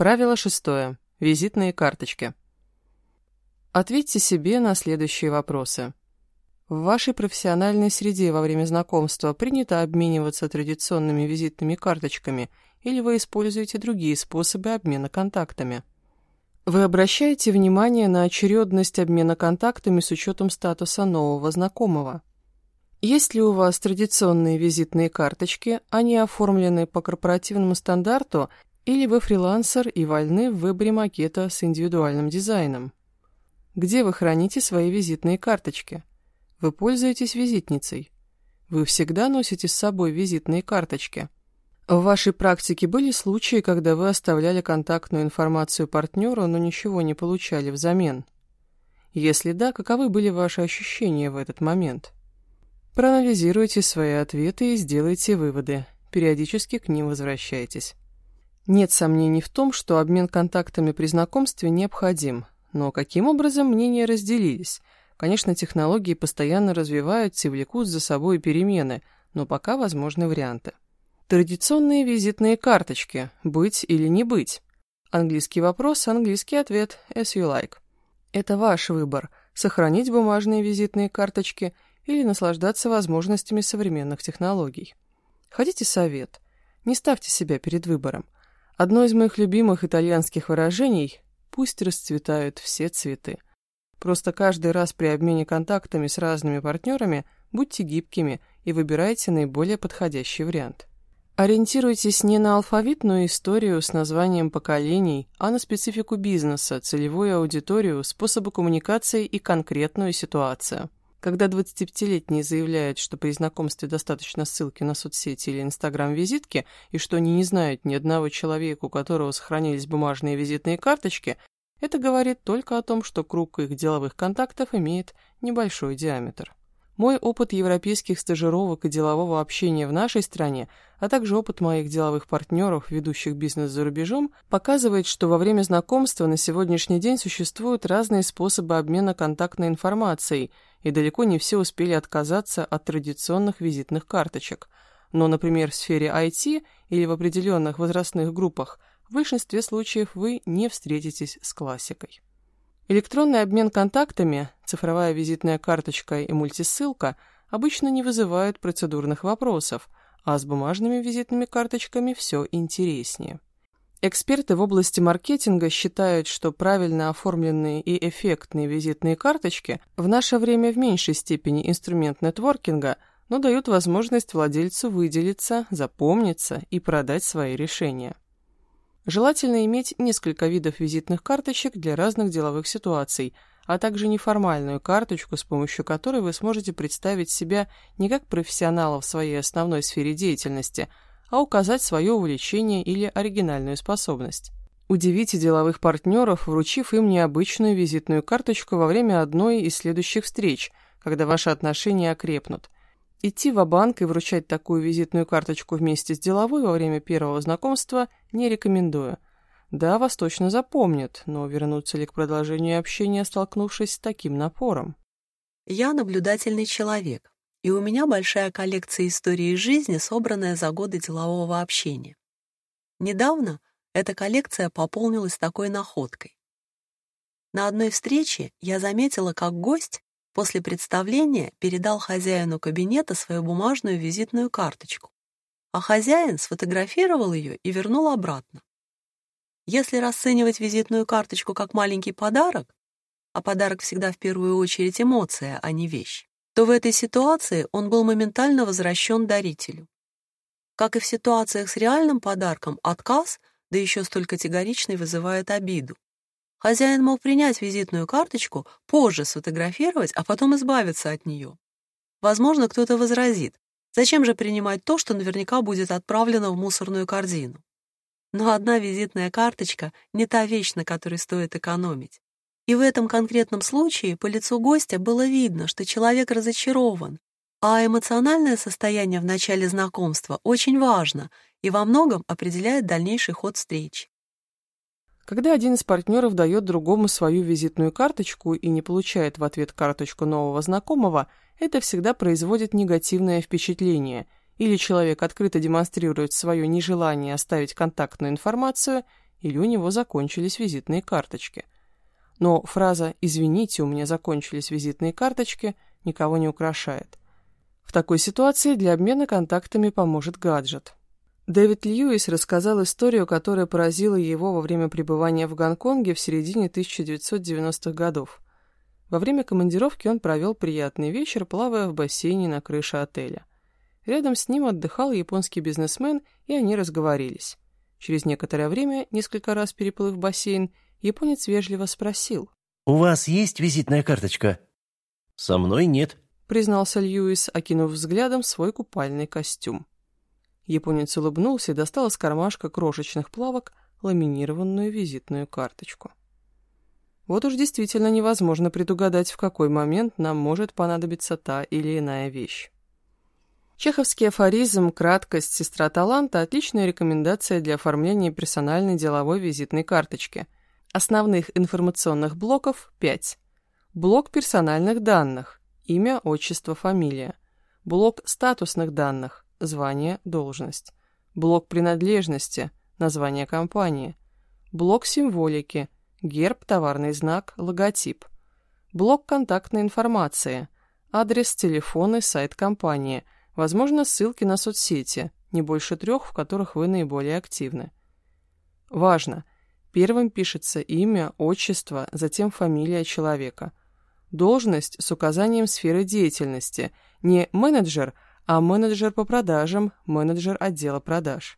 Правило шестое. Визитные карточки. Ответьте себе на следующие вопросы. В вашей профессиональной среде во время знакомства принято обмениваться традиционными визитными карточками или вы используете другие способы обмена контактами? Вы обращаете внимание на очередность обмена контактами с учетом статуса нового знакомого? Есть ли у вас традиционные визитные карточки, они оформлены по корпоративному стандарту или вы фрилансер и вольны в выборе макета с индивидуальным дизайном? Где вы храните свои визитные карточки? Вы пользуетесь визитницей? Вы всегда носите с собой визитные карточки? В вашей практике были случаи, когда вы оставляли контактную информацию партнеру, но ничего не получали взамен? Если да, каковы были ваши ощущения в этот момент? Проанализируйте свои ответы и сделайте выводы. Периодически к ним возвращайтесь. Нет сомнений в том, что обмен контактами при знакомстве необходим. Но каким образом мнения разделились? Конечно, технологии постоянно развиваются и влекут за собой перемены, но пока возможны варианты. Традиционные визитные карточки. Быть или не быть? Английский вопрос, английский ответ. As you like. Это ваш выбор. Сохранить бумажные визитные карточки или наслаждаться возможностями современных технологий. Хотите совет? Не ставьте себя перед выбором. Одно из моих любимых итальянских выражений «пусть расцветают все цветы». Просто каждый раз при обмене контактами с разными партнерами будьте гибкими и выбирайте наиболее подходящий вариант. Ориентируйтесь не на алфавитную историю с названием поколений, а на специфику бизнеса, целевую аудиторию, способы коммуникации и конкретную ситуацию. Когда 25-летний заявляет, что при знакомстве достаточно ссылки на соцсети или инстаграм-визитки, и что они не знают ни одного человека, у которого сохранились бумажные визитные карточки, это говорит только о том, что круг их деловых контактов имеет небольшой диаметр. Мой опыт европейских стажировок и делового общения в нашей стране, а также опыт моих деловых партнеров, ведущих бизнес за рубежом, показывает, что во время знакомства на сегодняшний день существуют разные способы обмена контактной информацией, и далеко не все успели отказаться от традиционных визитных карточек. Но, например, в сфере IT или в определенных возрастных группах в большинстве случаев вы не встретитесь с классикой. Электронный обмен контактами, цифровая визитная карточка и мультисылка обычно не вызывают процедурных вопросов, а с бумажными визитными карточками все интереснее. Эксперты в области маркетинга считают, что правильно оформленные и эффектные визитные карточки в наше время в меньшей степени инструмент нетворкинга, но дают возможность владельцу выделиться, запомниться и продать свои решения. Желательно иметь несколько видов визитных карточек для разных деловых ситуаций, а также неформальную карточку, с помощью которой вы сможете представить себя не как профессионала в своей основной сфере деятельности, а указать свое увлечение или оригинальную способность. Удивите деловых партнеров, вручив им необычную визитную карточку во время одной из следующих встреч, когда ваши отношения окрепнут – Идти в банк и вручать такую визитную карточку вместе с деловой во время первого знакомства не рекомендую. Да, вас точно запомнят, но вернуться ли к продолжению общения, столкнувшись с таким напором? Я наблюдательный человек, и у меня большая коллекция истории жизни, собранная за годы делового общения. Недавно эта коллекция пополнилась такой находкой. На одной встрече я заметила, как гость После представления передал хозяину кабинета свою бумажную визитную карточку, а хозяин сфотографировал ее и вернул обратно. Если расценивать визитную карточку как маленький подарок, а подарок всегда в первую очередь эмоция, а не вещь, то в этой ситуации он был моментально возвращен дарителю. Как и в ситуациях с реальным подарком, отказ, да еще столь категоричный, вызывает обиду. Хозяин мог принять визитную карточку, позже сфотографировать, а потом избавиться от нее. Возможно, кто-то возразит, зачем же принимать то, что наверняка будет отправлено в мусорную корзину? Но одна визитная карточка не та вещь, на которой стоит экономить. И в этом конкретном случае по лицу гостя было видно, что человек разочарован, а эмоциональное состояние в начале знакомства очень важно и во многом определяет дальнейший ход встречи. Когда один из партнеров дает другому свою визитную карточку и не получает в ответ карточку нового знакомого, это всегда производит негативное впечатление. Или человек открыто демонстрирует свое нежелание оставить контактную информацию, или у него закончились визитные карточки. Но фраза «извините, у меня закончились визитные карточки» никого не украшает. В такой ситуации для обмена контактами поможет гаджет. Дэвид Льюис рассказал историю, которая поразила его во время пребывания в Гонконге в середине 1990-х годов. Во время командировки он провел приятный вечер, плавая в бассейне на крыше отеля. Рядом с ним отдыхал японский бизнесмен, и они разговорились. Через некоторое время, несколько раз переплыв бассейн, японец вежливо спросил. «У вас есть визитная карточка?» «Со мной нет», — признался Льюис, окинув взглядом свой купальный костюм. Японец улыбнулся и достал из кармашка крошечных плавок ламинированную визитную карточку. Вот уж действительно невозможно предугадать, в какой момент нам может понадобиться та или иная вещь. Чеховский афоризм «Краткость, сестра таланта» – отличная рекомендация для оформления персональной деловой визитной карточки. Основных информационных блоков – 5. Блок персональных данных – имя, отчество, фамилия. Блок статусных данных звание, должность. Блок принадлежности, название компании. Блок символики, герб, товарный знак, логотип. Блок контактной информации, адрес, телефон и сайт компании, возможно, ссылки на соцсети, не больше трех, в которых вы наиболее активны. Важно! Первым пишется имя, отчество, затем фамилия человека. Должность с указанием сферы деятельности, не менеджер – а менеджер по продажам, менеджер отдела продаж.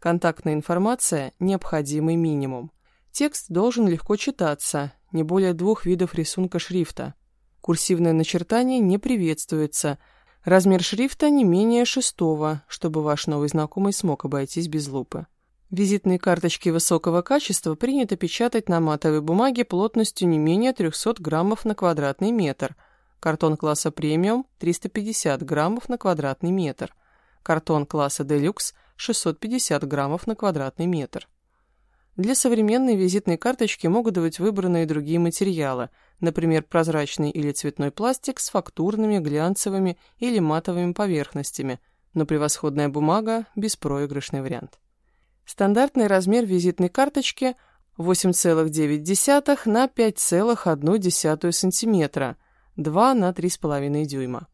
Контактная информация – необходимый минимум. Текст должен легко читаться, не более двух видов рисунка шрифта. Курсивное начертание не приветствуется. Размер шрифта не менее шестого, чтобы ваш новый знакомый смог обойтись без лупы. Визитные карточки высокого качества принято печатать на матовой бумаге плотностью не менее 300 граммов на квадратный метр – Картон класса премиум 350 граммов на квадратный метр. Картон класса делюкс 650 граммов на квадратный метр. Для современной визитной карточки могут быть выбраны и другие материалы, например, прозрачный или цветной пластик с фактурными, глянцевыми или матовыми поверхностями, но превосходная бумага – беспроигрышный вариант. Стандартный размер визитной карточки – 8,9 на 5,1 см – 2 на 3,5 дюйма.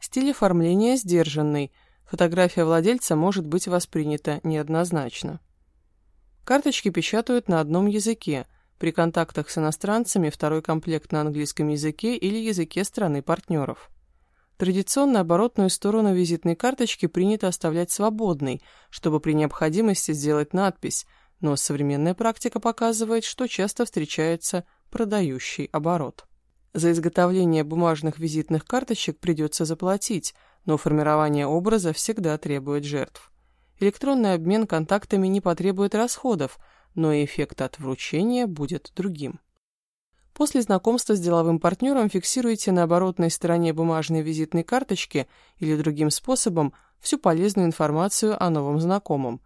Стиль оформления сдержанный, фотография владельца может быть воспринята неоднозначно. Карточки печатают на одном языке, при контактах с иностранцами второй комплект на английском языке или языке страны партнеров. Традиционно оборотную сторону визитной карточки принято оставлять свободной, чтобы при необходимости сделать надпись, но современная практика показывает, что часто встречается продающий оборот. За изготовление бумажных визитных карточек придется заплатить, но формирование образа всегда требует жертв. Электронный обмен контактами не потребует расходов, но эффект от вручения будет другим. После знакомства с деловым партнером фиксируйте на оборотной стороне бумажной визитной карточки или другим способом всю полезную информацию о новом знакомом.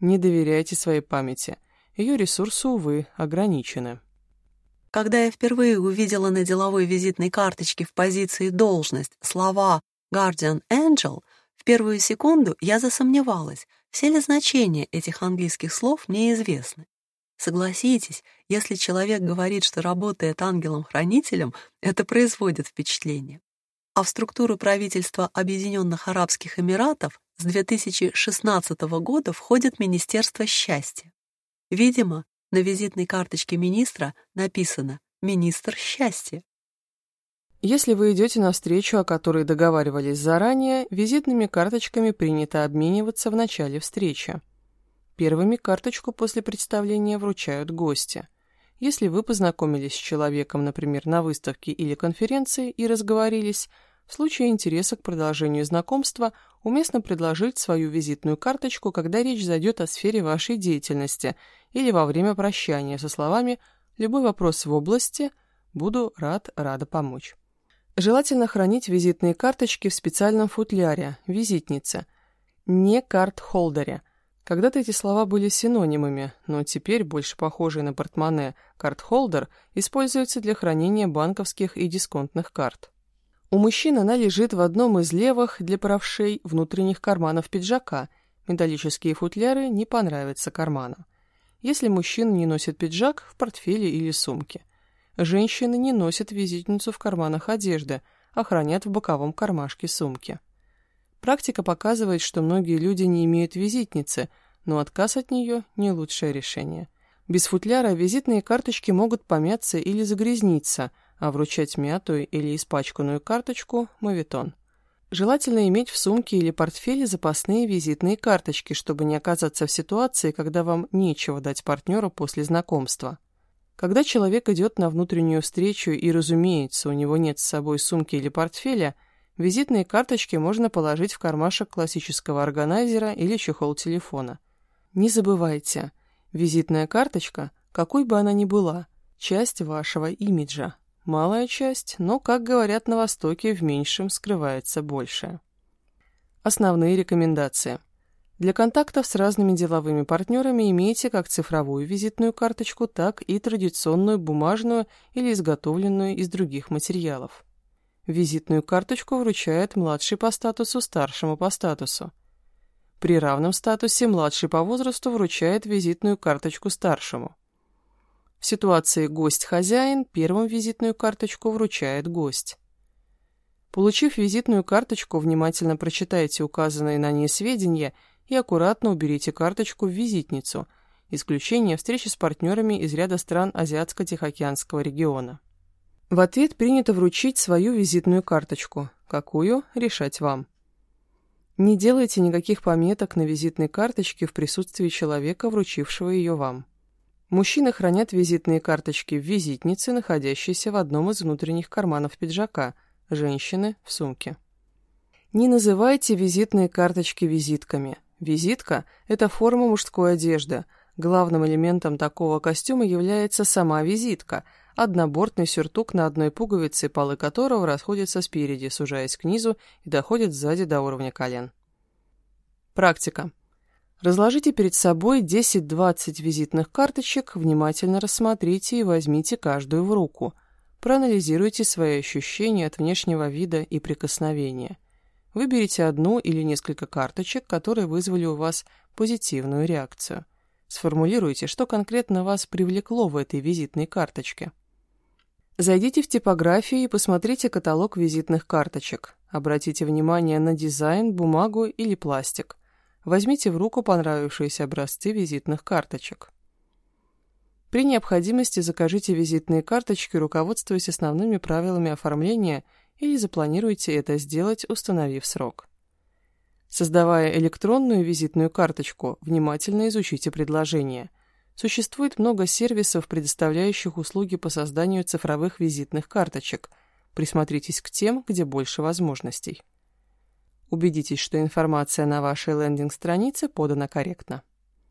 Не доверяйте своей памяти. Ее ресурсы, увы, ограничены. Когда я впервые увидела на деловой визитной карточке в позиции «должность» слова «Guardian Angel», в первую секунду я засомневалась, все ли значения этих английских слов мне известны. Согласитесь, если человек говорит, что работает ангелом-хранителем, это производит впечатление. А в структуру правительства Объединенных Арабских Эмиратов с 2016 года входит Министерство счастья. Видимо, на визитной карточке министра написано «Министр счастья». Если вы идете на встречу, о которой договаривались заранее, визитными карточками принято обмениваться в начале встречи. Первыми карточку после представления вручают гости. Если вы познакомились с человеком, например, на выставке или конференции и разговорились, в случае интереса к продолжению знакомства уместно предложить свою визитную карточку, когда речь зайдет о сфере вашей деятельности или во время прощания со словами «любой вопрос в области, буду рад, рада помочь». Желательно хранить визитные карточки в специальном футляре, визитнице, не карт-холдере. Когда-то эти слова были синонимами, но теперь, больше похожие на портмоне, карт-холдер используется для хранения банковских и дисконтных карт. У мужчин она лежит в одном из левых для правшей внутренних карманов пиджака. Металлические футляры не понравятся карманам. Если мужчина не носит пиджак в портфеле или сумке. Женщины не носят визитницу в карманах одежды, а хранят в боковом кармашке сумки. Практика показывает, что многие люди не имеют визитницы, но отказ от нее – не лучшее решение. Без футляра визитные карточки могут помяться или загрязниться, а вручать мятую или испачканную карточку – мавитон. Желательно иметь в сумке или портфеле запасные визитные карточки, чтобы не оказаться в ситуации, когда вам нечего дать партнеру после знакомства. Когда человек идет на внутреннюю встречу и, разумеется, у него нет с собой сумки или портфеля, визитные карточки можно положить в кармашек классического органайзера или чехол телефона. Не забывайте, визитная карточка, какой бы она ни была, часть вашего имиджа. Малая часть, но, как говорят на Востоке, в меньшем скрывается большее. Основные рекомендации. Для контактов с разными деловыми партнерами имейте как цифровую визитную карточку, так и традиционную бумажную или изготовленную из других материалов. Визитную карточку вручает младший по статусу старшему по статусу. При равном статусе младший по возрасту вручает визитную карточку старшему. В ситуации гость-хозяин первым визитную карточку вручает гость. Получив визитную карточку, внимательно прочитайте указанные на ней сведения и аккуратно уберите карточку в визитницу, исключение встречи с партнерами из ряда стран Азиатско-Тихоокеанского региона. В ответ принято вручить свою визитную карточку. Какую – решать вам. Не делайте никаких пометок на визитной карточке в присутствии человека, вручившего ее вам. Мужчины хранят визитные карточки в визитнице, находящейся в одном из внутренних карманов пиджака, женщины – в сумке. Не называйте визитные карточки визитками. Визитка – это форма мужской одежды. Главным элементом такого костюма является сама визитка – однобортный сюртук на одной пуговице, полы которого расходятся спереди, сужаясь к низу и доходят сзади до уровня колен. Практика. Разложите перед собой 10-20 визитных карточек, внимательно рассмотрите и возьмите каждую в руку. Проанализируйте свои ощущения от внешнего вида и прикосновения. Выберите одну или несколько карточек, которые вызвали у вас позитивную реакцию. Сформулируйте, что конкретно вас привлекло в этой визитной карточке. Зайдите в типографию и посмотрите каталог визитных карточек. Обратите внимание на дизайн, бумагу или пластик – Возьмите в руку понравившиеся образцы визитных карточек. При необходимости закажите визитные карточки, руководствуясь основными правилами оформления или запланируйте это сделать, установив срок. Создавая электронную визитную карточку, внимательно изучите предложение. Существует много сервисов, предоставляющих услуги по созданию цифровых визитных карточек. Присмотритесь к тем, где больше возможностей. Убедитесь, что информация на вашей лендинг-странице подана корректно.